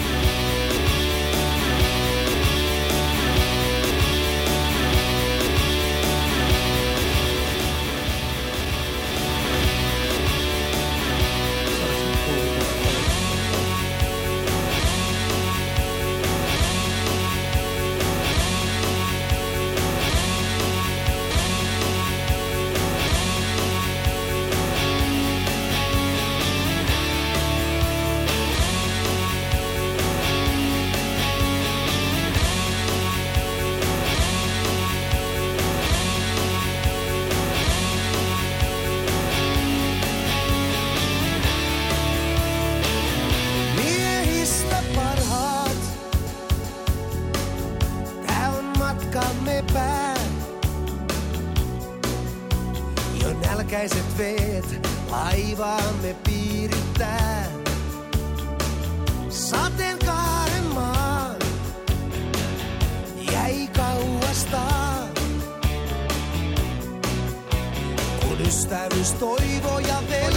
Ystävyys, toivo ja veljeys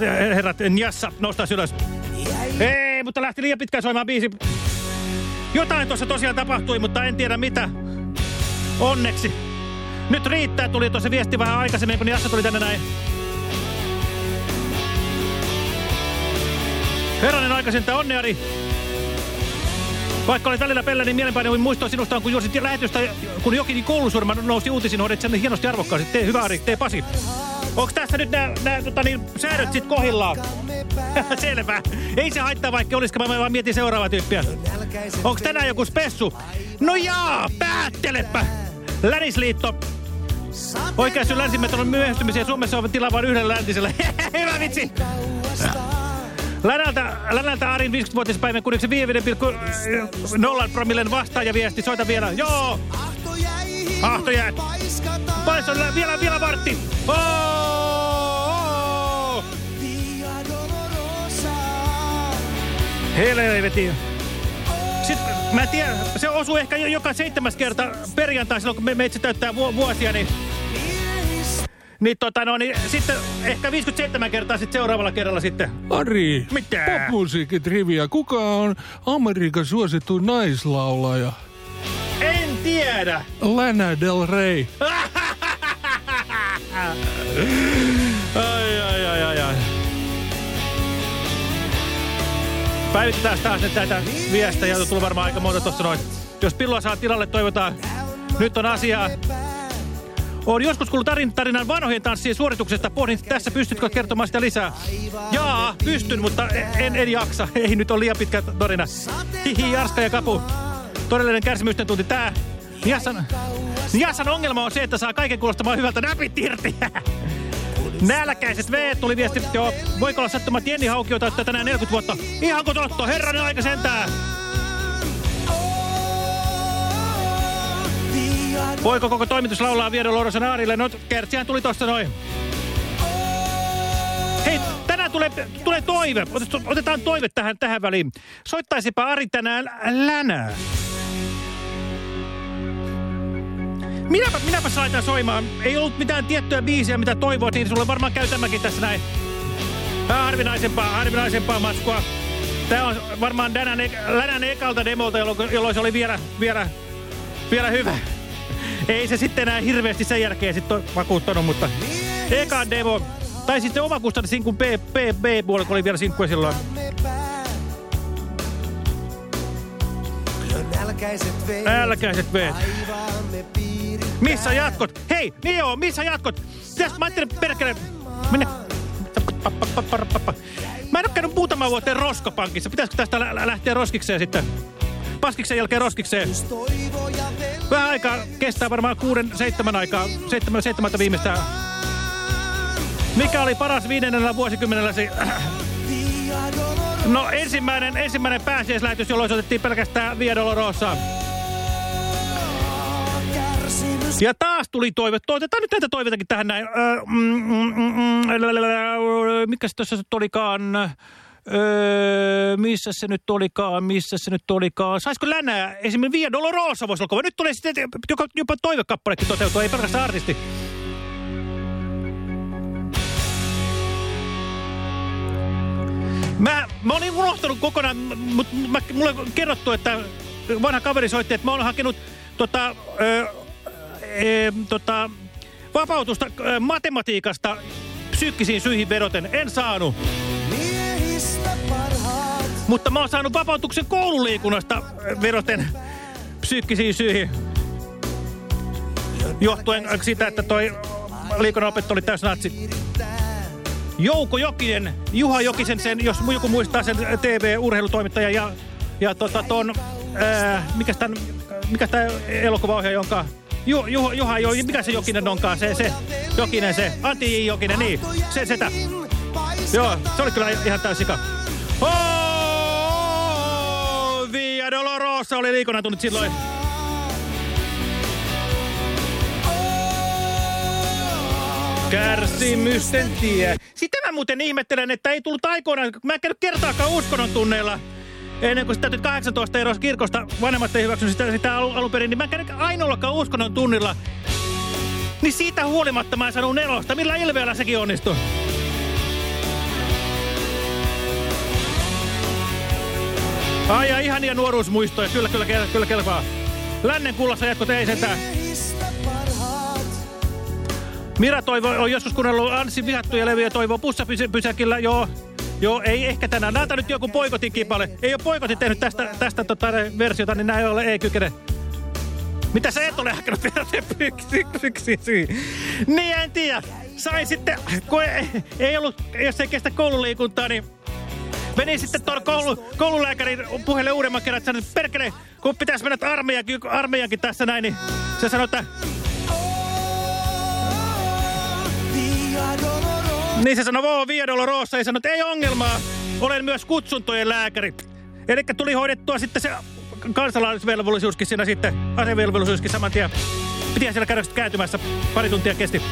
Ja herrat, Njassa, nostaa ylös. Ei, mutta lähti liian pitkään soimaan biisi. Jotain tuossa tosiaan tapahtui, mutta en tiedä mitä. Onneksi. Nyt riittää, tuli tuossa viesti vähän aikaisemmin, kun Njassa tuli tänne näin. Herranen aikaisin, tää onneari. Vaikka olet välillä pellä, niin mielenpaineuin muistoa sinusta kun juosit lähetystä, kun jokin koulusurma nousi uutisin, hoidit sen hienosti arvokkaasti. Tee hyvä, Ari, tee Pasi. Onks tässä nyt nämä, tota, niin, säädöt sit kohillaan? Selvä. Ei se haittaa, vaikka olisikaan, mä vaan mietin seuraavaa tyyppiä. Onks tänään joku spessu? No jaa, päättelepä. Länisliitto. Oikeasti länsimetron myöhästymisiä Suomessa on tilaa vain yhdellä läntisellä. Hyvä vitsi. Länältä, Länältä Arin 50-vuotispäivän kunniksi 5,0 promillen vastaajaviesti. Soita vielä. Joo. Ahtojäät. Paison vielä, vielä vartti. Oh, oh. Helveti. Sitten mä en tiedä, se osuu ehkä jo joka seitsemäs kerta perjantai silloin, kun me, meitsi täyttää vu vuosia, niin... Niin tota no, niin sitten ehkä 57 kertaa sitten seuraavalla kerralla sitten. Ari, Mitä? popmusiikkitrivia. Kuka on Amerikan suosittu naislaulaja? Tiedä. Lana Del Rey. Ai, ai, ai, ai, ai. Päivitetään taas nyt näitä viestejä, joita tulee varmaan aika monta tuossa noin. Jos pilloa saa tilalle, toivotaan. Nyt on asiaa. Olen joskus kuullut tarin, tarinan vanhojen tanssien suorituksesta. Pohdin tässä, pystytkö kertomaan sitä lisää? Jaa, pystyn, mutta en, en jaksa. Ei nyt ole liian pitkä tarina. Hihi, Jarska ja Kapu. Todellinen kärsimysten tunti tää. Niassan, Niassan ongelma on se, että saa kaiken kuulostamaan hyvältä näpit irti. Nälkäiset V tuli viesti, joo, voiko olla sattumat Jenni Haukio tänään 40 vuotta? Ihanko totto, herranen aika sentää. Voiko koko toimitus laulaa Viedo Lorosan Aarille? No, kertsihän tuli tosta noin. Hei, tänään tulee, tulee toive. Otetaan toive tähän, tähän väliin. Soittaisipa Ari tänään länää. Minäpä, minäpä laitan soimaan. Ei ollut mitään tiettyä biisiä, mitä toivoit, niin sulle varmaan käy tämäkin tässä näin. Harvinaisempaa, harvinaisempaa matskua. Tämä on varmaan Länän, Länän ekalta demolta, jolloin, jolloin se oli vielä, vielä, vielä hyvä. Ei se sitten enää hirveästi sen jälkeen sitten vakuuttanut, mutta eka demo. Tai sitten omakustanne sinkun B-puolella, kun oli vielä sinkkuja silloin. Älkäiset veet. Missä jatkot? Hei, niin joo, missä jatkot? Pitäis, mä ajattelin perkele... Minne? Mä en ole käynyt muutaman vuoteen roskapankissa. Pitäisikö tästä lä lähteä roskikseen sitten? Paskiksen jälkeen roskikseen. Vähän aikaa kestää varmaan kuuden, seitsemän aikaa. Seitsemän, seitsemältä viimeistään. Mikä oli paras viidennellä vuosikymmenelläsi? No ensimmäinen, ensimmäinen pääsiäislähetys, jolloin soitettiin pelkästään Via Dolorosa. Ja taas tuli toive. Otetaan nyt näitä toiveitakin tähän näin. Mm, mikäs tuossa nyt olikaan? Öö, missä se nyt olikaan? Missä se nyt olikaan? Saisiko länää? Esimerkiksi Via Dolorosa voisi olla. Nyt tulee sitten jopa, jopa toivekappalekin toteutua, ei pelkästään artisti. Mä, mä olin unohtanut kokonaan, mutta mulle on kerrottu, että vanha kaveri soitti, että mä oon hakenut tota, ö, e, tota, vapautusta ö, matematiikasta psyykkisiin syihin vedoten. En saanut. Mutta mä oon saanut vapautuksen koululiikunnasta vedoten psyykkisiin syihin. Johtuen siitä, että toi liikunnanopettaja oli täys natsi. Jouko Jokinen, Juha Jokisen, sen, jos joku muistaa sen TV-urheilutoimittaja ja, ja tota ton, ää, mikä tämän, mikä tämä elokuvaohjaaja jonka, Ju, Ju, Juha, jo, mikä se Jokinen onkaan, se, se, Jokinen se, Antti. Jokinen, niin, se, setä. Joo, se oli kyllä ihan täysika. Oh, Via Dolorosa oli liikona tunnit silloin. Kärsimysten tie. Sitä mä muuten ihmettelen, että ei tullut aikoinaan, mä en käynyt kertaakaan uskonnon tunneilla. Ennen kuin sitä nyt 18 erosi kirkosta, vanhemmat ei hyväksynyt sitä, sitä alun, alun perin, niin mä en ainoallakaan uskonnon tunnilla. Niin siitä huolimatta mä en saanut nelosta. Millä ilveellä sekin onnistui? Ai ja ihania nuoruusmuistoja. Kyllä, kyllä, kyllä, kyllä kelpaa. Lännen kullassa jatkot ei sentään. Mira toivo, on joskus kuunnellut Anssi vihattuja leviä toivoo pussapysäkillä. Joo, joo, ei ehkä tänään. Näytä nyt joku poikotin kipale. Ei ole poikotin tehnyt tästä, tästä tota, versiota, niin näin ole, ei kykene. Mitä sä et ole hakenut pyksiin? Niin en tiedä. Sai sitten, kun ei, ei ollut, jos ei kestä koululiikuntaa, niin Menin sitten tuon koulu, koululääkärin puheelle uudemman kerran, että sanoin, että perkele, kun pitäisi mennä armeijankin, armeijankin tässä näin, niin se sanoi, että... Niin se sanoi, voo, Via Dolorosa, ja sanoi, että ei ongelmaa, olen myös kutsuntojen lääkäri. Eli tuli hoidettua sitten se kansalaisvelvollisuuskin siinä sitten, asevelvollisuuskin saman tien. Piti siellä käydä kääntymässä, pari tuntia kesti.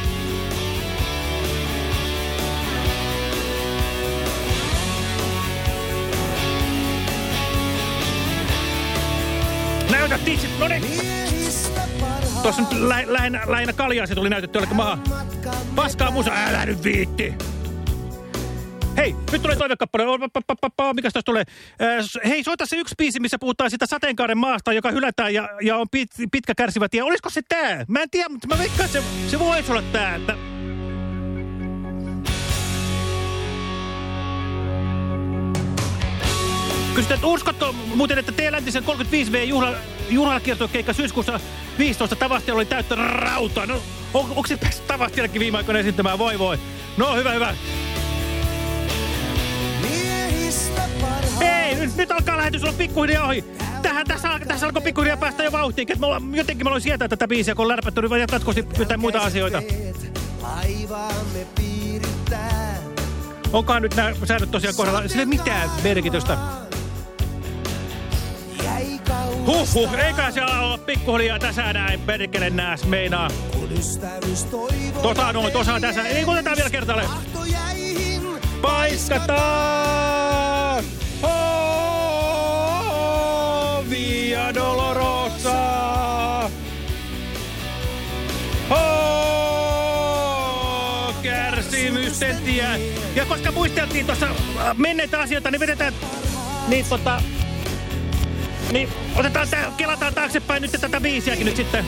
Näytä tissit, no niin. Tuossa nyt lä lähinnä, lähinnä kaljaa se tuli näytetty jollekin maha. Paskaa musa, älä nyt viitti. Hei, nyt tulee toivekappale. Mikäs tässä tulee? Hei, soita se yksi biisi, missä puhutaan sitä sateenkaaren maasta, joka hylätään ja, ja on pit, pitkä kärsivä tie. Olisiko se tää? Mä en tiedä, mutta mä veikkaan, että se, se voisi olla tää. Kysytään, että uskotko muuten, että teidän läntisen 35V juhla, juhlakiertokeikka syyskuussa 15 Tavastialla oli täyttä rautaa? No, on, onko se päässyt Tavastiallakin viime aikoina esittämään? Voi voi. No, hyvä, hyvä. Ei, nyt, nyt alkaa lähetys olla pikkuhiljaa ohi. Tähän, tässä, al- tässä alkoi pikkuhiljaa päästä jo vauhtiin. Et me jotenkin mä aloin sietää tätä biisiä, kun on lärpätty ja jatkuvasti jotain muita asioita. Laivaamme piirittää. Onkohan nyt nämä säännöt tosiaan kohdalla? Sillä ei mitään merkitystä. Huhhuh, eikä se ala olla pikkuhiljaa tässä näin perkele nääs meinaa. Tota noin, tosa tässä. Ei, otetaan vielä kertalle. Paiskataan! Oh, Via Dolorosa! Oh, kärsimysten tie. Ja koska muisteltiin tuossa äh, menneitä asioita, niin vedetään... Niin tota... Niin otetaan tää, kelataan taaksepäin nyt tätä biisiäkin nyt sitten.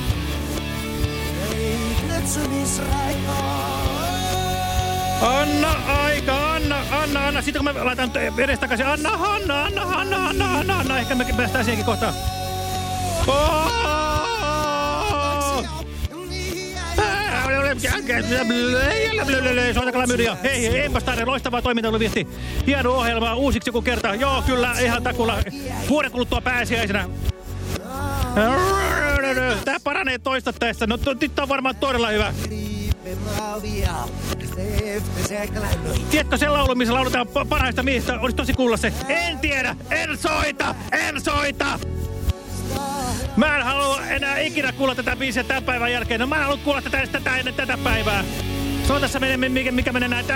Anna aika, anna, anna, anna. Sitten kun mä laitan edes takaisin, anna, anna, anna, anna, anna, anna, anna. Ehkä me päästään siihenkin kohtaan. Oh! Soita klamydia. Hei, hei, Empastare, loistavaa toimintaluviesti. Hieno ohjelma, uusiksi joku kerta. Joo, kyllä, ihan takulla. Vuoden kuluttua pääsiäisenä. Tää paranee toistattaessa. No nyt on varmaan todella hyvä. Tiedätkö se laulu, missä lauletaan parhaista miehistä? Olisi tosi kuulla se. En tiedä, en soita, en soita. Mä en halua enää ikinä kuulla tätä biisiä tämän päivän jälkeen. No mä en halua kuulla tätä edes tätä ennen tätä päivää. Se on tässä menee, mikä, mikä menee näin.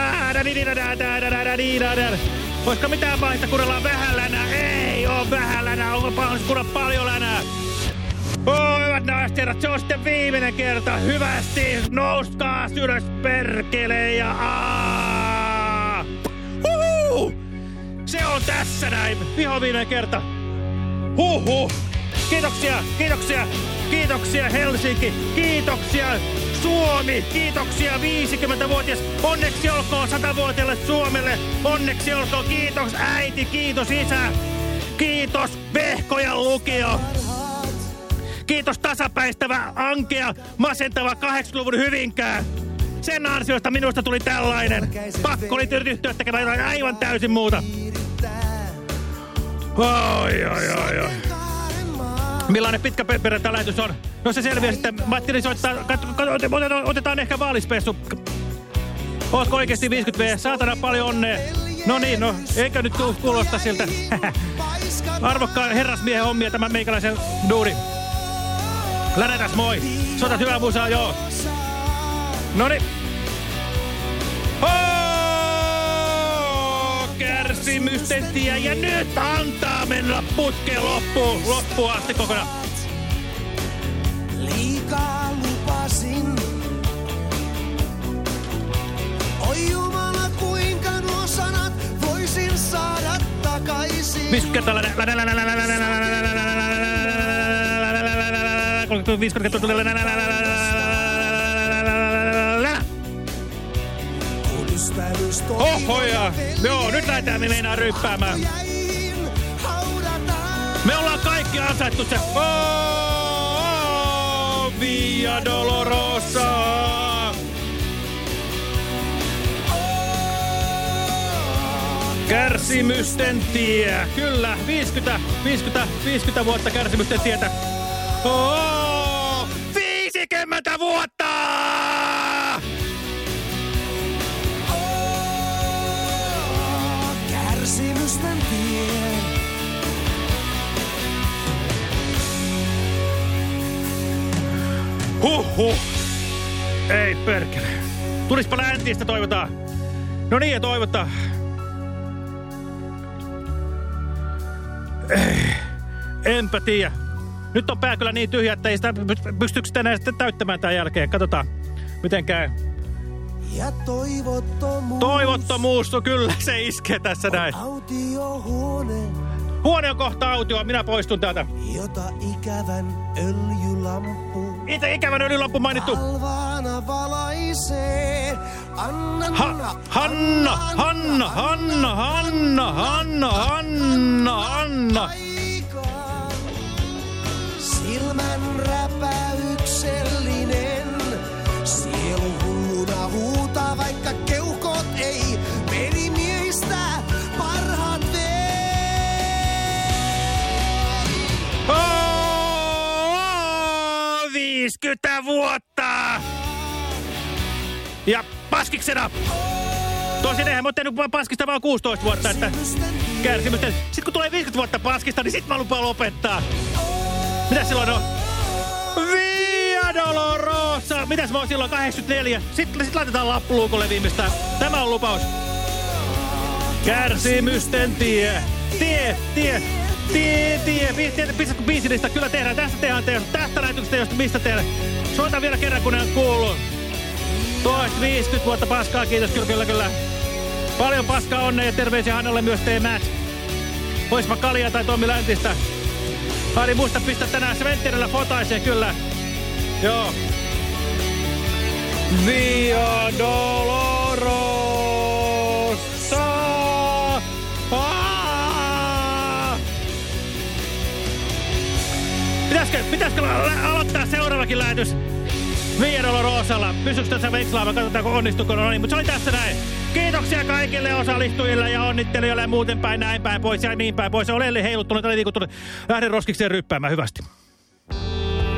Olisiko mitään paista, kun ollaan vähän länää? Ei oo vähän länää, onko kun on paljon länää? Oh, hyvät naiset herrat, se on sitten viimeinen kerta. Hyvästi, nouskaa ylös perkele ja aa! Huhu! Se on tässä näin, viho viimeinen kerta. Huhu! Kiitoksia, kiitoksia, kiitoksia Helsinki, kiitoksia Suomi, kiitoksia 50-vuotias, onneksi olkoon 100-vuotiaalle Suomelle, onneksi olkoon, kiitos äiti, kiitos isä, kiitos Vehkojan lukio. Kiitos tasapäistävä, ankea, masentava 80-luvun hyvinkää. Sen ansiosta minusta tuli tällainen. Pakko oli ryhtyä tekemään aivan täysin muuta. Oi, oi, oi, oi. Millainen pitkä perjantai-lähetys on? No se selviää sitten. Matti soittaa, otetaan, otetaan ehkä vaalispessu. Ootko oikeesti 50V? Saatana paljon onnea. No niin, no eikö nyt kuulosta siltä. Arvokkaan herrasmiehen hommia tämä meikäläisen duuri. Länetäs moi. Soitat hyvää musaa, joo. Noniin. Oh, kärsimysten tie ja nyt antaa mennä putkeen loppuun, loppuun asti kokonaan. Liikaa lupasin. Oi Jumala, kuinka nuo sanat voisin saada takaisin. 50 kertaa länä, länä, länä, länä, länä, länä, länä, länä, länä, länä, 35 kertaa tulee länä, länä, länä, länä, länä. Oho ja, joo, nyt lähdetään me meinaa ryppäämään. Me ollaan kaikki ansaittu se. Oh, Via Dolorosa. Kärsimysten tie. Kyllä, 50, 50, 50 vuotta kärsimysten tietä. Oh, 50 vuotta! Huhhuh. Ei perkele. Tulispa läntistä toivotaan. No niin ja toivotaan. Ei. Enpä tiedä. Nyt on pää kyllä niin tyhjä, että ei sitä pystyykö sitä enää sitten täyttämään tämän jälkeen. Katsotaan, miten käy. Ja toivottomuus. Toivottomuus, no kyllä se iskee tässä näin. Autiohuone, Huone on kohta autio, minä poistun täältä. jota ikävän öljylampu Itse ikävän öljylampu mainittu. Ha, Hanna, Hanna, Hanna, Hanna, Hanna, Hanna, Hanna. Silmän räpäyksellinen, vuotta! Ja paskiksena! Tosin eihän mä oon tehnyt paskista vaan 16 vuotta, että kärsimystä. Sitten kun tulee 50 vuotta paskista, niin sit mä lupaan lopettaa. Mitä silloin on? Via Dolorosa! Mitäs mä oon silloin 84? Sitten sit laitetaan lappuluukolle viimeistään. Tämä on lupaus. Kärsimysten tie. Tie, tie, tie, tie. Pistätkö biisilistä? Kyllä tehdään. Tästä tehdään teosta. Tästä näytyksestä, josta mistä tehdään. Soitan vielä kerran, kun ne on kuullut. Toista 50 vuotta paskaa, kiitos kyllä, kyllä, kyllä. Paljon paskaa onnea ja terveisiä Hannalle myös teemään. Oispa Kalia tai Tommi Läntistä. Ari, muista pistää tänään Sventterillä fotaisee, kyllä. Joo. Via Dolorosa. Pitäisikö, pitäisikö aloittaa seuraavakin lähetys Via Dolorosalla? Pysyykö tässä vekslaava? Katsotaanko onnistuko. No niin, mutta se oli tässä näin. Kiitoksia kaikille osallistujille ja onnittelijoille ja muuten päin näin päin pois ja niin päin pois. Olen heiluttunut ja liikuttunut. Lähden roskikseen ryppäämään hyvästi.